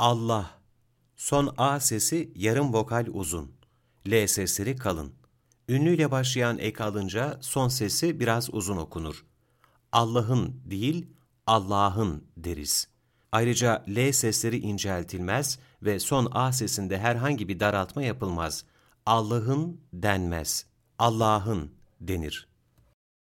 Allah. Son A sesi yarım vokal uzun. L sesleri kalın. Ünlüyle başlayan ek alınca son sesi biraz uzun okunur. Allah'ın değil, Allah'ın deriz. Ayrıca L sesleri inceltilmez ve son A sesinde herhangi bir daraltma yapılmaz. Allah'ın denmez. Allah'ın denir.